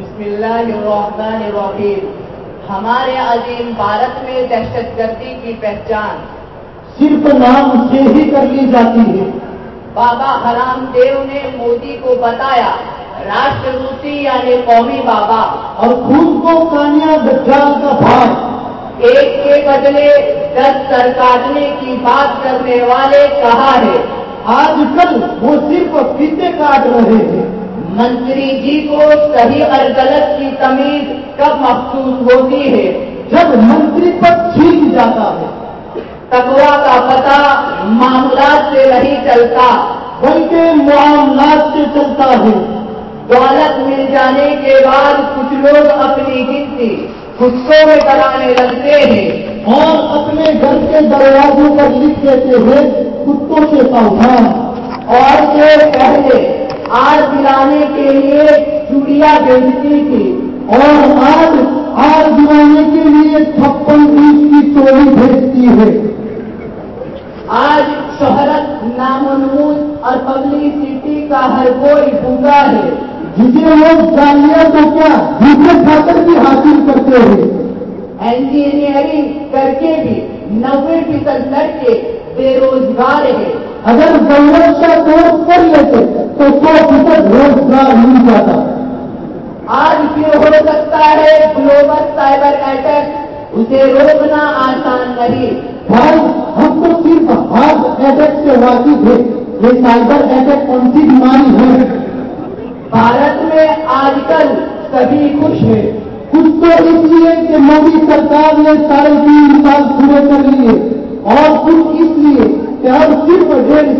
بسم اللہ الرحمن الرحیم۔ ہمارے عظیم بھارت میں دہشت گردی کی پہچان صرف نام سے ہی کر لی جاتی ہے۔ بابا حرام دیو نے مودی کو بتایا راشٹر روسی یعنی قومی بابا۔ اور خود کو کانیا دجال کا بھائی ایک کے بدلے دس سر کاٹنے کی بات کرنے والے کہا ہے آج کل وہ صرف پیتے کاٹ رہے ہیں۔ منتری جی کو صحیح اور غلط کی تمیز کب محسوس ہوتی ہے؟ جب منتری پر چھین جاتا ہے۔ تقوا کا پتہ معاملات سے نہیں چلتا، بلکہ معاملات سے چلتا ہے۔ دولت مل جانے کے بعد کچھ لوگ اپنی گنتی خودوں میں کرانے لگتے ہیں اور اپنے گھر کے دروازوں پر لکھ دیتے ہیں، کتوں سے ساؤدھان اور یہ پہلے آج دلانے کے لیے چوڑیاں بیچتی تھی اور آج آج دلانے کے لیے چھپن بیس کی چوری بھیجتی ہے۔ آج شہرت نامنمود اور پبلسٹی کا ہر کوئی بھوکا ہے۔ جسے لوگ جانیا تو کیا دوسرے کھا بھی حاصل کرتے ہیں؟ انجینئرنگ کر کے بھی نوے فیصد لڑکے بے روزگار ہے اگر ضرورت کا کورس کر لیتے تو سو فیصد روزگار مل جاتا۔ آج پھر ہو سکتا ہے گلوبل سائبر اٹیک اسے روکنا آسان نہیں۔ بھائی ہم تو صرف ہارٹ اٹیک سے واقف ہے یہ سائبر اٹیک کون سی بیماری ہے؟ بھارت میں آج کل سبھی خوش ہے کچھ تو اس لیے کہ مودی سرکار نے ساڑھے تین سال پورے کر لیے اور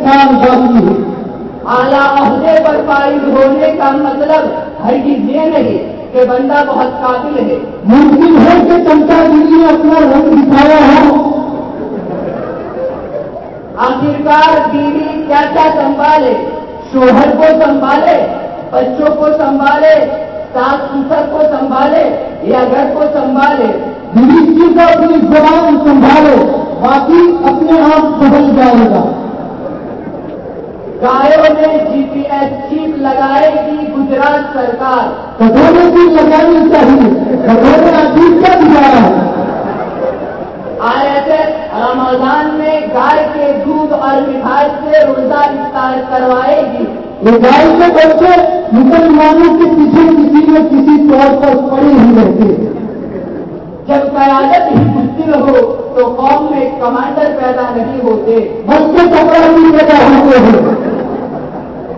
سال باقی ہے۔ اعلیٰ عہدے پر فائد ہونے کا مطلب ہر چیز یہ نہیں کہ بندہ بہت قابل ہے۔ ممکن ہے کہ چمتا گیری نے اپنا رنگ دکھایا ہو۔ آخرکار بیوی کیا کیا سنبھالے؟ شوہر کو سنبھالے؟ بچوں کو سنبھالے؟ ساس سسر کو سنبھالے؟ یا گھر کو سنبھالے؟ بیوی کو اپنی زبان سنبھالے باقی اپنے آپ بدل جائے گا۔ گاڑیوں میں جی پی ایس چیپ لگائے گی گجرات سرکار۔ کٹورے کی لگانی چاہیے کٹورے عجیب کا دیا ہے آر رمضان میں گائے کے دودھ اور مٹھائی سے روزہ افطار کروائے گی۔ گائے کے بچے مسلمانوں کے پیچھے کسی نہ کسی طور پر پڑے ہی رہتے۔ جب قیادت ہی مشکل ہو تو قوم میں کمانڈر پیدا نہیں ہوتے بچے کپڑا پیدا ہوتے ہیں۔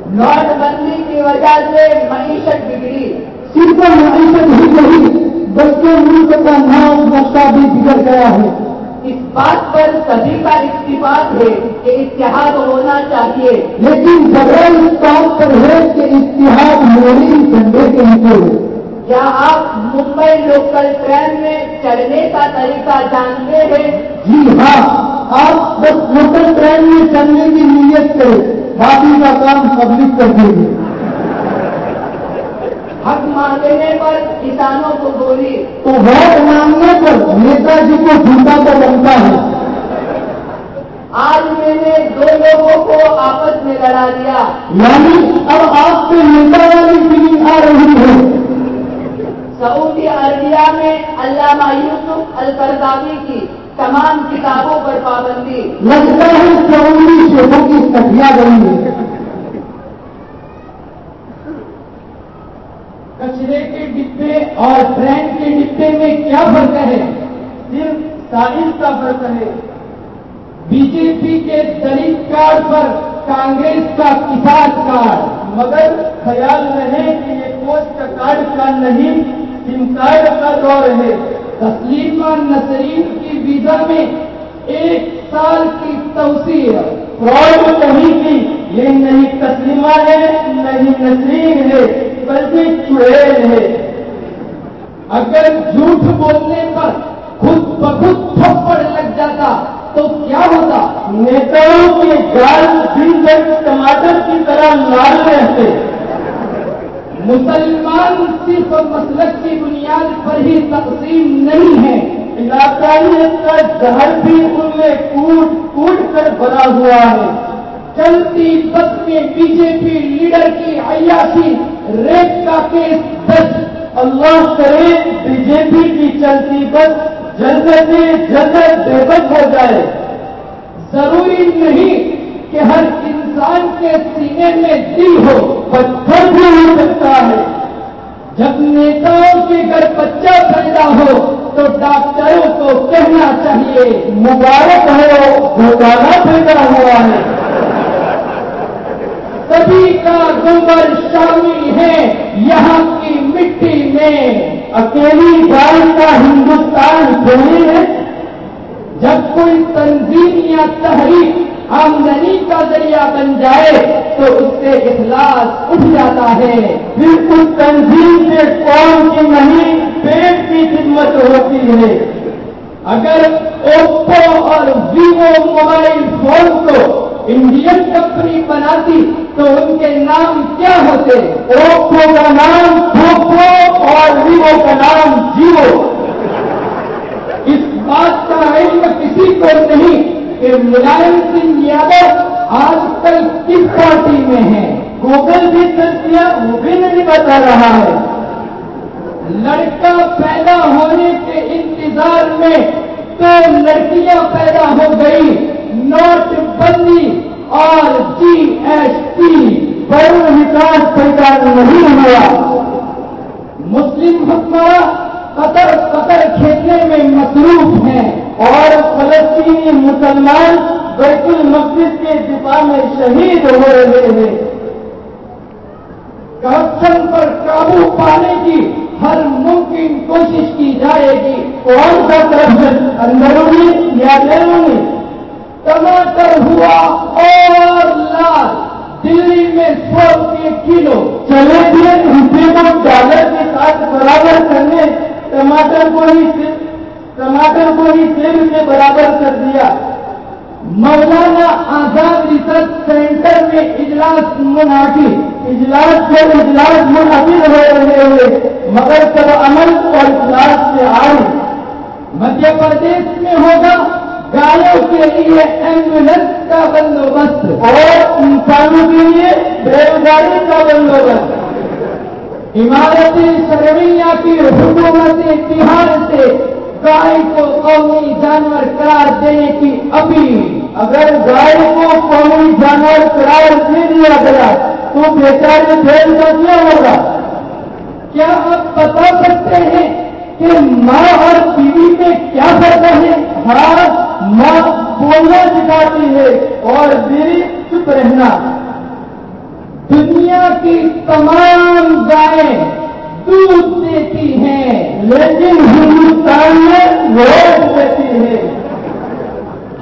نوٹ بندی کی وجہ سے معیشت بگڑی۔ صرف معیشت ہی نہیں بلکہ ملک کا نام نقشہ بھی بگڑ گیا ہے۔ اس بات پر سبھی کا اتفاق ہے کہ اتحاد ہونا چاہیے۔ لیکن جگہ اس بات پر ہے کہ اتحاد موری جھنڈے کے نیچے ہو کیا آپ ممبئی لوکل ٹرین میں چلنے کا طریقہ جانتے ہیں؟ جی ہاں آپ بس لوکل ٹرین میں چلنے کی نیت کریں باقی کا کام پبلک کر دیں گے۔ حق مانگنے پر کسانوں کو گولی تو ووٹ مانگنے پر نیتا جی کو جھوٹا تو بنتا ہے۔ آج میں نے دو لوگوں کو آپس میں لڑا دیا۔ یعنی اب آپ سے نیتا والی فیلنگ آ رہی ہے۔ سعودی عربیہ میں علامہ یوسف القرداوی کی تمام کتابوں پر پابندی۔ لگتا ہے سعودی شہروں کی کٹیا گئی ہے کچرے کے ڈبے اور ٹرین کے ڈبے میں کیا فرق ہے؟ صرف سائنس کا فرق ہے۔ بی جے پی کے دلت کارڈ پر کانگریس کا کسان کارڈ مگر خیال رہے کہ یہ پوسٹ کارڈ کا نہیں سم کا دور ہے تسلیمہ نسرین کی ویزا میں ایک سال کی توسیع۔ فراڈ نہیں کی، یہ نہیں تسلیمہ ہے، نہیں نسرین ہے، بلکہ چویل ہے۔ اگر جھوٹ بولنے پر خود بخود تھپڑ لگ جاتا، تو کیا ہوتا؟ نیتاؤں کے گال دن تک ٹماٹر کی طرح لال رہتے مسلمان صرف مسلک کی بنیاد پر ہی تقسیم نہیں ہے۔ علاقائیت کا زہر بھی ان میں کوٹ کوٹ کر بنا ہوا ہے۔ چلتی بس میں بی جے پی لیڈر کی عیاشی ریپ کا کیس دس۔ اللہ کرے بی جے پی کی چلتی بس جلد سے جلد بے بس ہو جائے۔ ضروری نہیں کہ ہر انسان کے سینے میں دل ہو، پتھر بھی ہو سکتا ہے۔ جب نیتاؤں کے گھر بچہ پیدا ہو تو ڈاکٹروں کو کہنا چاہیے، مبارک ہے گھوٹالا پیدا ہوا ہے۔ سبھی کا گنبر شامل ہے یہاں کی مٹی میں۔ اکیلی گائے کا ہندوستان تھوڑی ہے؟ جب کوئی تنظیم یا تحریک آمدنی کا ذریعہ بن جائے تو اس سے اخلاص اٹھ جاتا ہے۔ پھر اس تنظیم سے قوم کی نہیں، پیٹ کی خدمت ہوتی ہے۔ اگر اوپو اور ویوو موبائل فون کو انڈین کمپنی بناتی تو ان کے نام کیا ہوتے؟ اوپو کا نام پوپو اور ویوو کا نام جیو۔ اس بات کا علم کسی کو نہیں کہ ملائم سنگھ یادو آج کل کس پارٹی میں ہے گوگل بھی سرچ کیا، وہ بھی نہیں بتا رہا ہے۔ لڑکا پیدا ہونے کے انتظار میں تو لڑکیاں پیدا ہو گئی نوٹ بندی اور جی ایس ٹی۔ پر وکاس پیدا نہیں ہوا۔ مسلم حکمراں قطر قطر کھیلنے میں مصروف فلسطینی مسلمان بیت المقدس کے دفاع میں شہید ہو رہے ہیں۔ کرپشن پر قابو پانے کی ہر ممکن کوشش کی جائے گی۔ کون سا کرپشن اندرونی یا بیرونی ٹماٹر ہوا اور لال۔ دلی میں سو روپئے کلو چلے تھے روپے کو ڈالر کے ساتھ برابر کرنے۔ ٹماٹر کو ہی ٹماٹر کو ہی تیل کے برابر کر دیا۔ مولانا آزاد ریسرچ سینٹر میں اجلاس منعقد، اجلاس سے اجلاس منعقد ہو رہے ہوئے، مگر سب عمل اور اجلاس سے آئے، مدھیہ پردیش میں ہوگا۔ گایوں کے لیے ایمبولینس کا بندوبست اور انسانوں کے لیے ریل گاڑی کا بندوبست۔ عمارت سرویا کی حکومت بہار سے گائے کو قومی جانور قرار دینے کی اپیل۔ اگر گائے کو قومی جانور قرار دے دیا گیا، تو بیچارے ٹرین کا کیا ہوگا؟ کیا آپ بتا سکتے ہیں کہ ماں اور بیوی میں کیا فرق ہے؟ ہاں ماں بولنا سکھاتی ہے اور بیوی چپ رہنا۔ دنیا کی تمام گائیں دودھ دیتی ہیں لیکن ہندوستان میں ووٹ دیتی ہے۔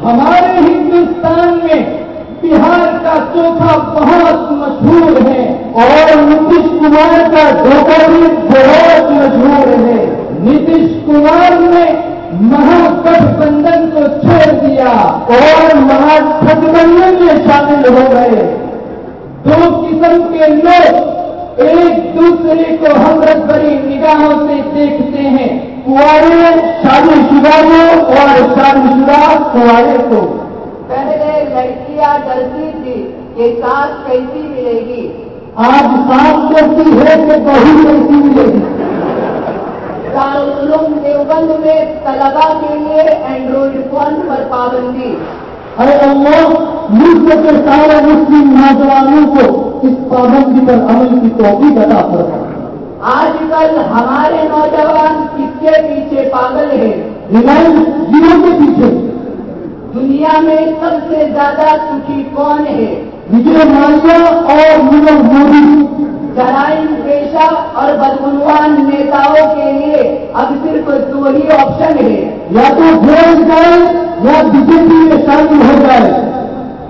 ہمارے ہندوستان میں بہار کا چوکھا بہت مشہور ہے اور نتیش کمار کا دھوکہ بھی بہت مشہور ہے۔ نتیش کمار نے مہاگٹھ بندھن کو چھوڑ دیا اور مہاگٹھ بندھن میں شامل ہو گئے۔ دو قسم کے لوگ ایک دوسرے کو حضرت بری نگاہوں سے دیکھتے ہیں۔ کنوارے شادی شدہ کو اور شادی شدہ کنوارے کو پہلے لڑکیاں ڈرتی تھی کہ سانس کیسی ملے گی؟ آج سانس کرتی ہے کہ بہت کیسی ملے گی؟ دیوبند میں طلبا کے لیے اینڈرائڈ فون پر پابندی۔ اے اللہ ملک کے سارے مسلم نوجوانوں کو اس پابندی پر عمل کی توفیق عطا فرما آج کل ہمارے نوجوان کس کے پیچھے پاگل ہے ریلائنس جیو کے پیچھے۔ دنیا میں سب سے زیادہ سکھی کون ہے؟ وجے مالیا اور نیرو مودی جرائم پیشہ اور بدعنوان نیتاؤں کے لیے اب صرف دو ہی آپشن ہے یا تو جیل جائے یا بی جے پی میں شامل ہو جائے۔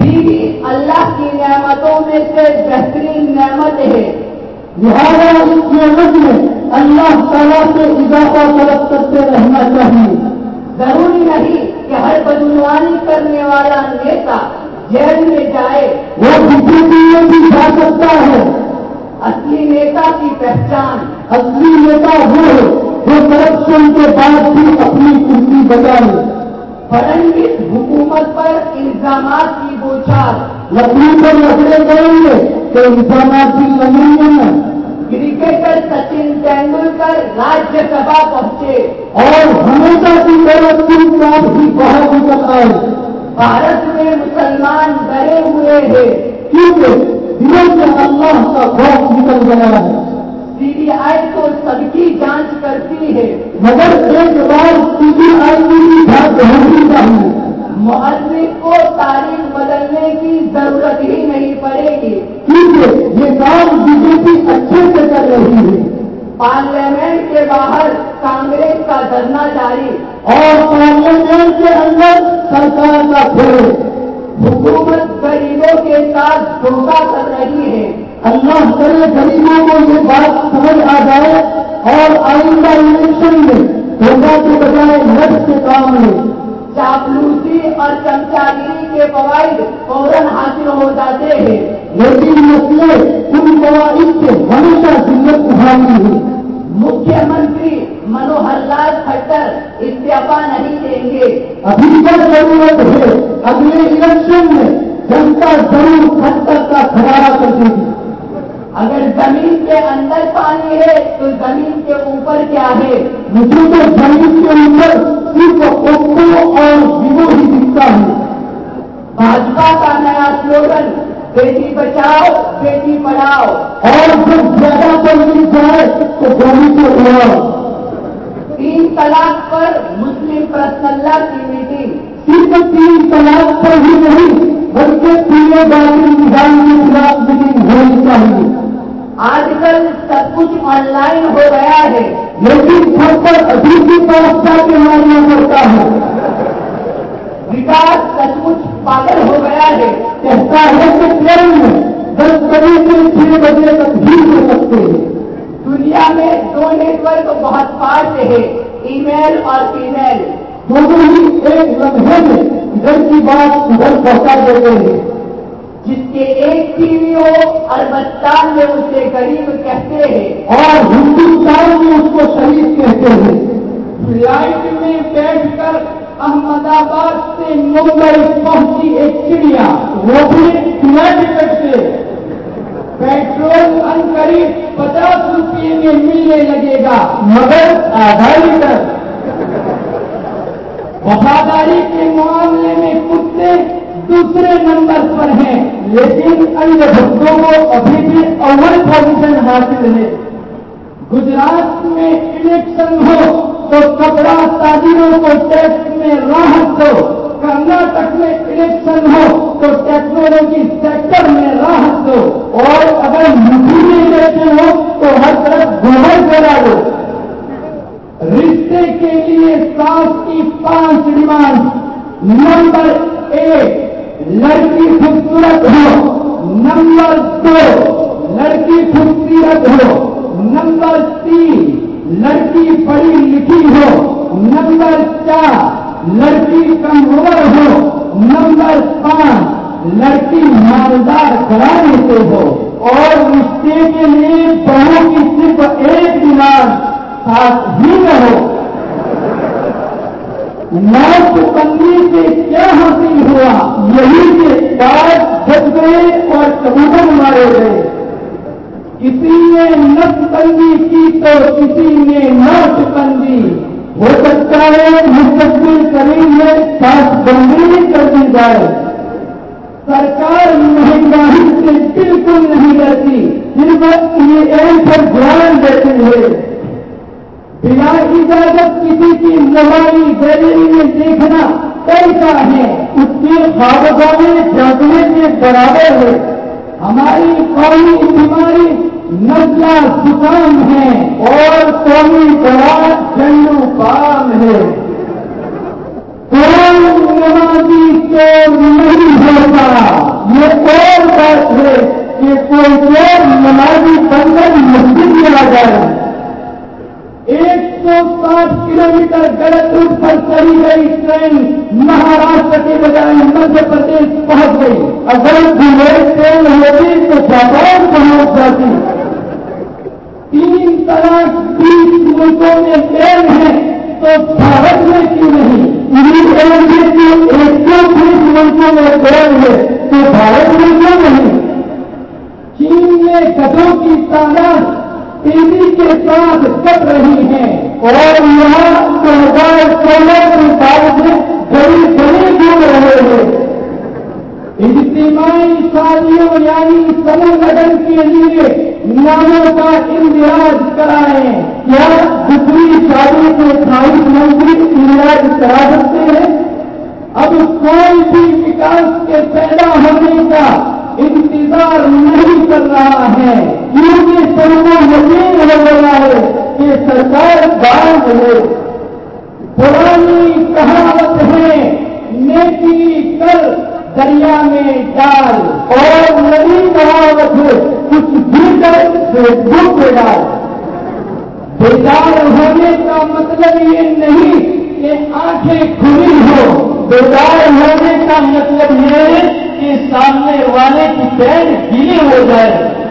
بیوی اللہ کی نعمتوں میں سے بہترین نعمت ہے۔ لہٰذا اس نعمت میں اللہ تعالیٰ سے اضافہ طلب کرتے رہنا چاہیے۔ ضروری نہیں کہ ہر بدعنوانی کرنے والا نیتا جیل میں جائے، وہ بی جے پی میں بھی جا سکتا ہے۔ اصلی نیتا کی پہچان، اصلی نیتا وہ ہے جو کرپشن کے بعد بھی اپنی کرسی بچائے فڈنویز حکومت پر الزامات کی بوچھال لکڑی پر لکڑے کریں گے تو الزامات کی کمی ہے کرکٹر سچن تینڈولکر راجیہ سبھا پہنچے۔ اور ہمیشہ کی طرح تین سال ہی بہت دقت آئے۔ بھارت میں مسلمان ڈرے ہوئے ہیں۔ کیونکہ دل سے اللہ کا خوف نکل گیا ہے۔ کی آیت کو سب کی جانچ کرتی ہے۔ مگر ایک بات چاہیے۔ کو تاریخ بدلنے کی ضرورت ہی نہیں پڑے گی۔ کیونکہ یہ کام بی جے پی اچھے سے کر رہی ہے۔ پارلیمنٹ کے باہر کانگریس کا دھرنا جاری۔ اور پارلیمنٹ کے اندر سرکار کا پھر حکومت غریبوں کے ساتھ دھوکہ کر رہی ہے۔ اللہ کرے غریبوں کو یہ بات سمجھ آ جائے اور آئندہ الیکشن میں ہوگا کے بجائے نفس کے کام میں چاپلوسی اور چمچاگیری کے فوائد فوراً حاصل ہو جاتے ہیں۔ لیکن مسئلے ان فوائد سے ہمیشہ ضرورت اٹھانی ہے۔ مکھیہ منتری منوہر لال کھٹر استعفا نہیں دیں گے۔ ابھی تک ضرورت ہے؟ اگلے الیکشن میں جنتا ضرور کھٹر کا کھڑا کر دے گی۔ اگر زمین کے اندر پانی ہے تو زمین کے اوپر کیا ہے؟ مجھے تو زمین کے اندر صرف اوپر اور جیو ہی دکھتا ہے۔ بھاجپا کا نیا سلوگن، بیٹی بچاؤ، بیٹی پڑھاؤ۔ اور جب زیادہ تر مل جائے تو گولی کو اڑاؤ تین طلاق پر مسلم پرسن کی میٹنگ صرف تین طلاق پر ہی نہیں، بلکہ تینوں بار نظام کے خلاف میٹنگ ہونی چاہیے۔ آج کل سب کچھ آن لائن ہو گیا ہے، لیکن سب پر ابھی بھی پرستا کے پڑتا ہے۔ وکاس سب کچھ پاگل ہو گیا ہے، کہتا ہے کہ ٹرین میں دس بجے سے چھ بجے تک بھی ہو سکتے ہیں۔ دنیا میں دو نیٹ ورک بہت پاس ہے ای میل اور ای میل دونوں ہی ایک لمحے میں ادھر کی بات ادھر پہنچا دیتے ہیں۔ کہ ایک بھی نہیں ہو البتان میں اسے غریب کہتے ہیں۔ اور ہندوستان میں اس کو شریف کہتے ہیں۔ فلائٹ میں بیٹھ کر احمد آباد سے ممبئی پہنچی ایک چڑیا۔ وہ بھی فلائٹ ٹکٹ سے۔ پیٹرول ان قریب پچاس روپئے میں ملنے لگے گا۔ مگر آدھا لیٹر وفاداری کے معاملے میں کتے دوسرے نمبر پر ہیں۔ لیکن ان بچوں کو ابھی بھی اول پوزیشن حاصل ہے۔ گجرات میں الیکشن ہو تو کپڑا تاجروں کو ٹیکس میں راحت دو۔ کرناٹک میں الیکشن ہو تو ٹیکنالوجی سیکٹر میں راحت دو۔ اور اگر مجھے بھی بیٹھے ہو تو ہر طرف گوبر کرا دو۔ رشتے کے لیے سات کی پانچ ڈیمانڈ نمبر ایک لڑکی خوبصورت ہو، نمبر دو لڑکی خوبصورت ہو، نمبر تین لڑکی پڑھی لکھی ہو، نمبر چار لڑکی کم عمر ہو، نمبر پانچ لڑکی مالدار کرا لیتے ہو۔ اور رشتے کے لیے بہو کی صرف ایک دماغ ساتھ ہی رہو موت چوکندی سے کیا حاصل ہوا؟ یہی کے بعد جب گئے اور کبوتر مارے گئے۔ کسی نے نس بندی کی تو کسی نے نہ بندی ہو سکتا ہے مستقبل کریں گے پاس بندی کر دی جائے۔ سرکار مہنگائی سے بالکل نہیں کرتی جن پر یہ ایک پر دھیان دیتے ہوئے۔ بلا اجازت کسی کی موبائل گیلری میں دیکھنا کیسا ہے۔ اس کے خوابوں میں جاگنے کے برابر ہے۔ ہماری قومی بیماری نزلہ سکام ہے اور قومی براد جنو پام ہے۔ کوئی نمازی کو نہیں ہوتا۔ یہ اور بات ہے کہ کوئی اور نمازی بندر مسجد میں آ جائے۔ ایک سات کلو میٹر گڑکپور پر چلی گئی، ٹرین مہاراشٹر کے بجائے مدھیہ پردیش پہنچ گئی۔ اگر دلوئی ٹرین ہوتی تو جاپان پہنچ جاتی؟ تین طرح بیس ملکوں میں ٹرین ہے، تو بھارت میں کیوں نہیں؟ ایک سو بیس ملکوں میں ٹرین ہے، تو بھارت میں کیوں نہیں؟ چین میں گدوں کی تعداد تیزی کے ساتھ کٹ رہی ہے۔ اور یہاں دو ہزار سولہ کے سال سے بڑی بڑی دور رہے ہیں۔ اجتماعی شادیوں یعنی سنگھن کے لیے ناموں کا اندراج کرائیں۔ کیا دوسری شادی کے خارج منتری اندراج کرا سکتے ہیں؟ اب کوئی بھی وکاس کے پیدا ہونے کا انتظار نہیں کر رہا ہے۔ کیونکہ سرما یقین ہو رہا ہے۔ کہ سرکار باغ ہو پرانی کہاوت ہے، نیکی کر دریا میں ڈال اور نئی کہاوت ہے، کچھ بھی کر فیس ڈال۔ بیدار ہونے کا مطلب یہ نہیں کہ آنکھیں کھلی ہو بیدار ہونے کا مطلب یہ کہ سامنے والے کی پیر گیلے ہو جائے۔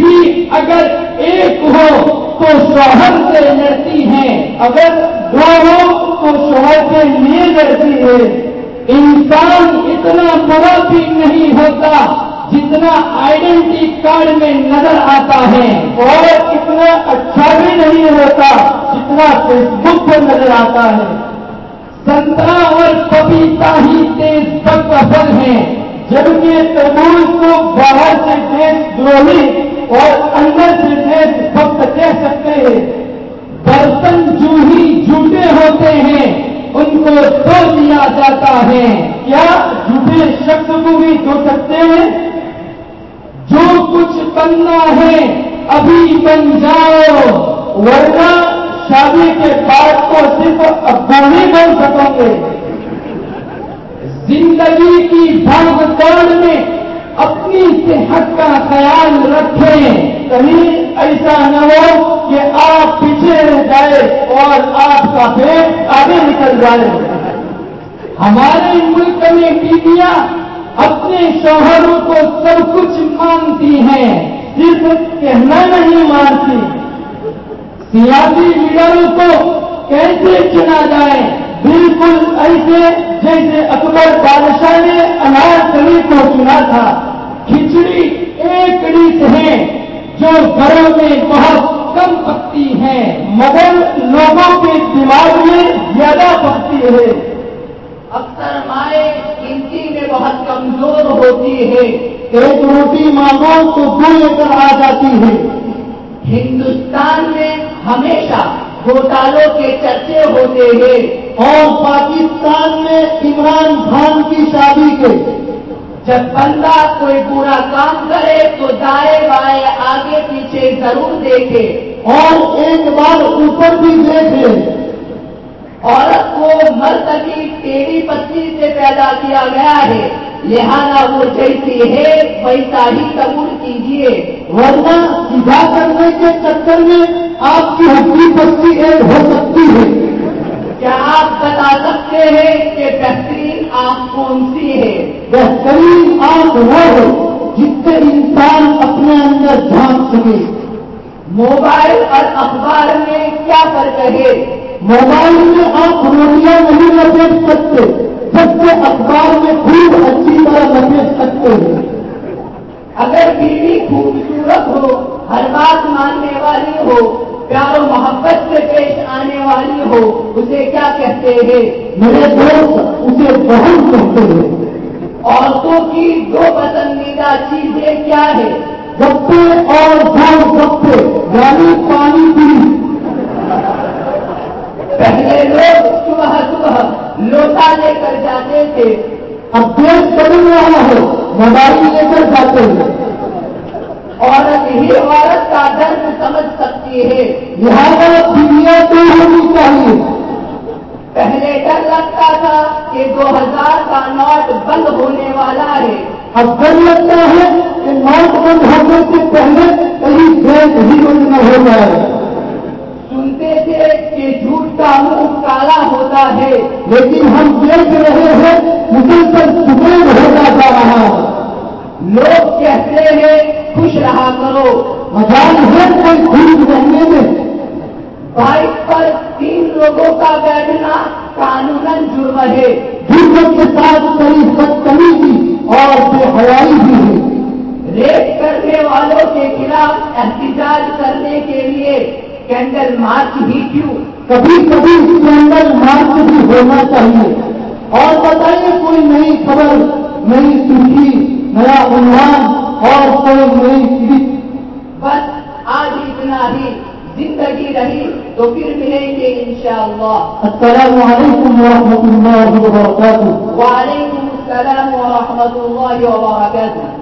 بیوی اگر ایک ہو تو شوہر سے لڑتی ہے اگر دو ہو تو شوہر سے لیے لڑتی ہے انسان اتنا بڑا بھی نہیں ہوتا جتنا آئیڈینٹی کارڈ میں نظر آتا ہے، اور اتنا اچھا بھی نہیں ہوتا جتنا فیس بک پر نظر آتا ہے۔ سنترا اور پپیتا ہی تیز سب پسند ہے، جبکہ تربوز کو باہر سے تیز دروہی اور اندر سے دیکھ وقت کہہ سکتے ہیں، برتن جو ہی جھوٹے ہوتے ہیں، ان کو دھو دیا جاتا ہے۔ کیا جھوٹے شخص کو بھی دھو سکتے ہیں؟ جو کچھ بننا ہے، ابھی بن جاؤ۔ ورنہ شادی کے بعد تو صرف ابا بن سکوں گے۔ زندگی کی بھاگ دوڑ میں اپنی صحت کا خیال رکھیں۔ کہیں ایسا نہ ہو کہ آپ پیچھے رہ جائے اور آپ کا پیٹ آگے نکل جائے۔ ہمارے ملک میں بیویاں اپنے شوہروں کو سب کچھ مانتی ہیں، صرف کہنا نہیں مانتی۔ سیاسی لیڈروں کو کیسے چنا جائے؟ بالکل ایسے جیسے اکبر بادشاہ نے انار شریف کو چنا تھا۔ کھچڑی ایک ریت ہے جو گھروں میں بہت کم پکتی ہے، مگر لوگوں کے دماغ میں زیادہ پکتی ہے۔ اکثر مائیں گنتی میں بہت کمزور ہوتی ہے ایک روٹی مانگو تو دو لے کر آ جاتی ہے۔ ہندوستان میں ہمیشہ گھوٹالوں کے چرچے ہوتے ہیں اور پاکستان میں عمران خان کی شادی کے۔ جب بندہ کوئی برا کام کرے تو دائیں بائیں آگے پیچھے ضرور دیکھے اور ایک بار اوپر بھی دیکھے عورت کو مرد کی تیری پتی سے پیدا کیا گیا ہے، لہذا وہ جیسی ہے، ویسا ہی قبول کیجیے ورنہ سیدھا کرنے کے چکر میں آپ کی ہڈی بستی ایڈ ہو سکتی ہے۔ کیا آپ بتا سکتے ہیں کہ بہترین آنکھ کون سی ہے بہترین آنکھ وہ ہے جس سے انسان اپنے اندر جھانک سکے۔ موبائل اور اخبار میں کیا فرق ہے؟ موبائل میں آپ روٹیاں نہیں لپیٹ سکتے سب سے اخبار میں خوب اچھی طرح لپیٹ سکتے ہیں۔ اگر بیوی خوبصورت ہو، ہر بات ماننے والی ہو، پیار و محبت سے پیش آنے والی ہو، اسے کیا کہتے ہیں؟ میرے دوست اسے بہت کہتے ہیں۔ عورتوں کی دو پسندیدہ چیزیں کیا ہے گپے اور دو گپے یعنی پانی پی۔ پہلے لوگ صبح صبح لوٹا لے کر جاتے تھے۔ اب پیٹ چل رہا ہے موبائل لے کر جاتے ہیں۔ عورت ہی عورت کا درد سمجھ سکتی ہے۔ لہٰذا دو ہزار کا نوٹ بند ہونے والا ہے۔ اب ڈر لگتا ہے کہ نوٹ بند ہونے سے پہلے کہیں بینک ہی بند نہ ہو جائے۔ سنتے تھے کہ جھوٹ کا منہ کالا ہوتا ہے۔ لیکن ہم دیکھ رہے ہیں مسلسل سکون ہوتا جا رہا لوگ کہتے ہیں خوش رہا کرو۔ مزاج ہے کوئی خوش رہنے میں۔ بائک پر تین لوگوں کا بیٹھنا قانون جرم ہے۔ حرمت کے ساتھ کئی بدتمیزی اور بے حیائی بھی ہے ریپ کرنے والوں کے خلاف احتجاج کرنے کے لیے کینڈل مارچ ہی کیوں؟ کبھی کبھی کینڈل مارچ بھی ہونا چاہیے۔ اور بتائیے کوئی نئی خبر نئی سوچی نیا عنوان اور کوئی نئی بس آج اتنا ہی۔ زندگی رہی۔ تو پھر ملیں گے انشاءاللہ۔ السلام علیکم ورحمۃ اللہ وبرکاتہ۔ وعلیکم السلام ورحمۃ اللہ وبرکاتہ۔